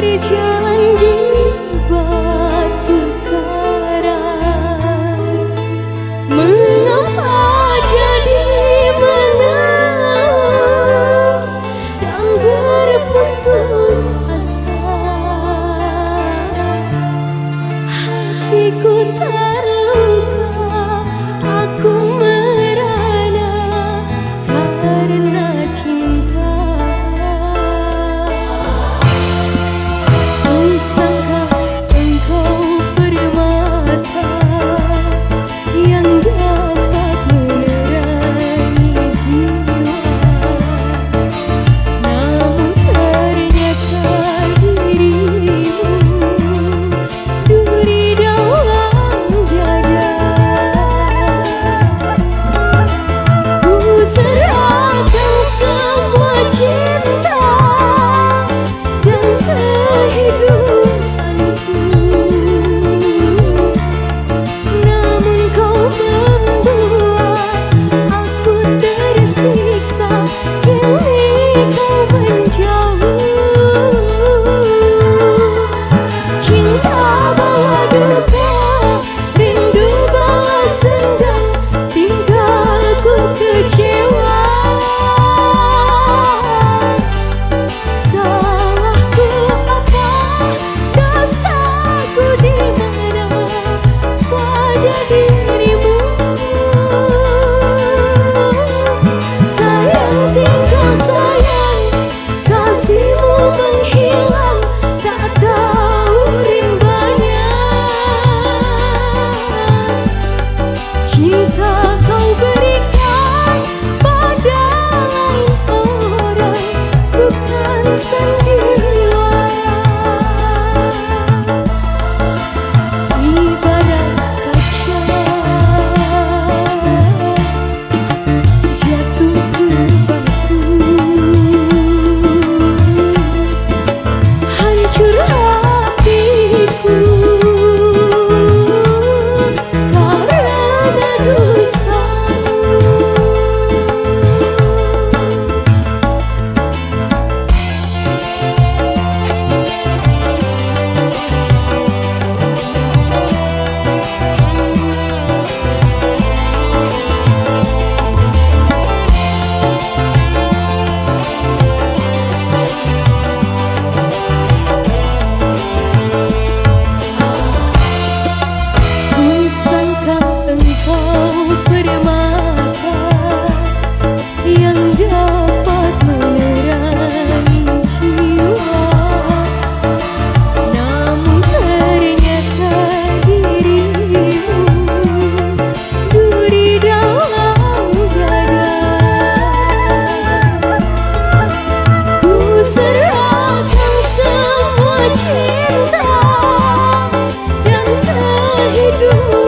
перечай. send you Terima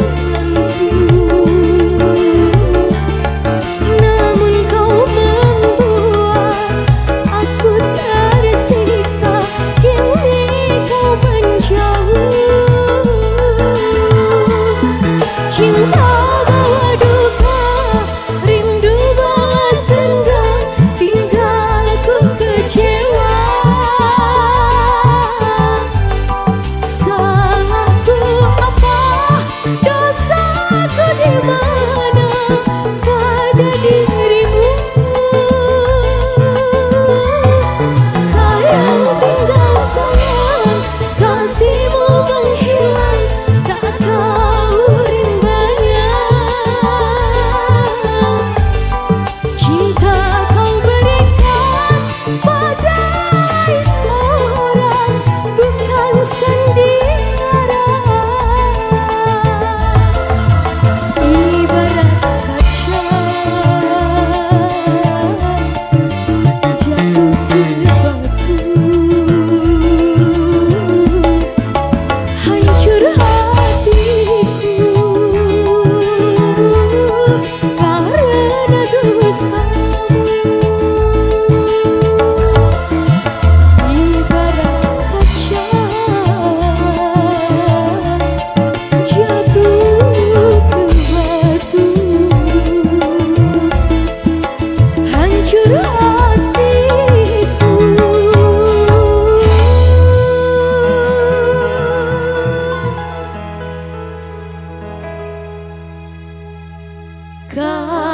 kasih.